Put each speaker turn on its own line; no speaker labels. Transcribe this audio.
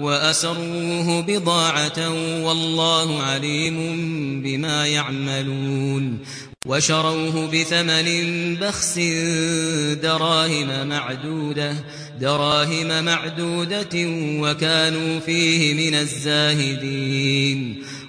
وأسروه بضاعة والله عليم بما يعملون وشروه بثمن بخس دراهم معدودة دراهم معدودة وكانوا فيه من الزاهدين